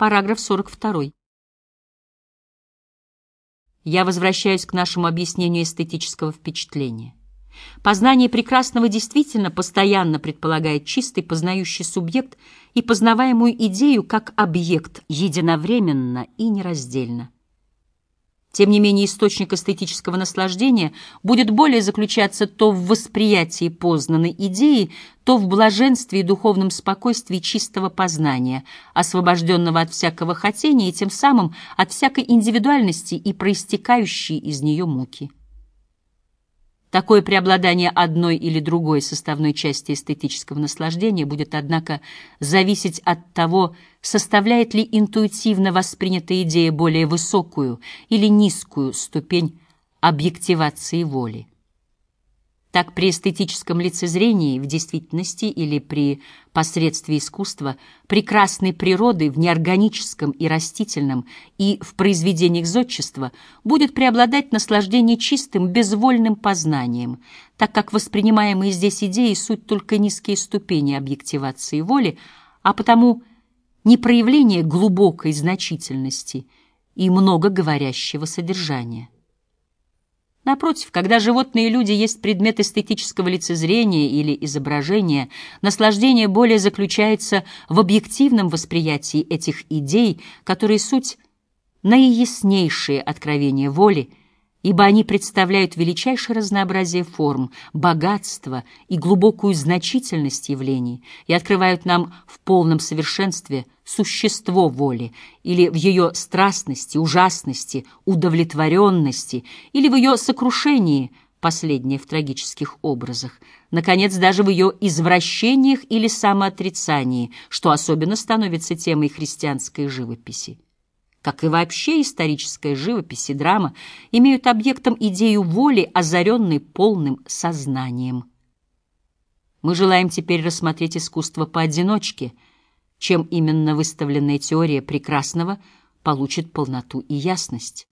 Параграф 42. Я возвращаюсь к нашему объяснению эстетического впечатления. Познание прекрасного действительно постоянно предполагает чистый познающий субъект и познаваемую идею как объект единовременно и нераздельно. Тем не менее, источник эстетического наслаждения будет более заключаться то в восприятии познанной идеи, то в блаженстве и духовном спокойствии чистого познания, освобожденного от всякого хотения и тем самым от всякой индивидуальности и проистекающей из нее муки. Такое преобладание одной или другой составной части эстетического наслаждения будет, однако, зависеть от того, составляет ли интуитивно воспринятая идея более высокую или низкую ступень объективации воли. Так при эстетическом лицезрении в действительности или при посредстве искусства прекрасной природы в неорганическом и растительном и в произведениях зодчества будет преобладать наслаждение чистым, безвольным познанием, так как воспринимаемые здесь идеи суть только низкие ступени объективации воли, а потому не проявление глубокой значительности и многоговорящего содержания. Напротив, когда животные и люди есть предмет эстетического лицезрения или изображения, наслаждение более заключается в объективном восприятии этих идей, которые суть наияснейшие откровения воли, ибо они представляют величайшее разнообразие форм, богатство и глубокую значительность явлений и открывают нам в полном совершенстве существо воли или в ее страстности, ужасности, удовлетворенности или в ее сокрушении, последнее в трагических образах, наконец, даже в ее извращениях или самоотрицании, что особенно становится темой христианской живописи как и вообще историческая живопись и драма, имеют объектом идею воли, озаренной полным сознанием. Мы желаем теперь рассмотреть искусство поодиночке, чем именно выставленная теория прекрасного получит полноту и ясность.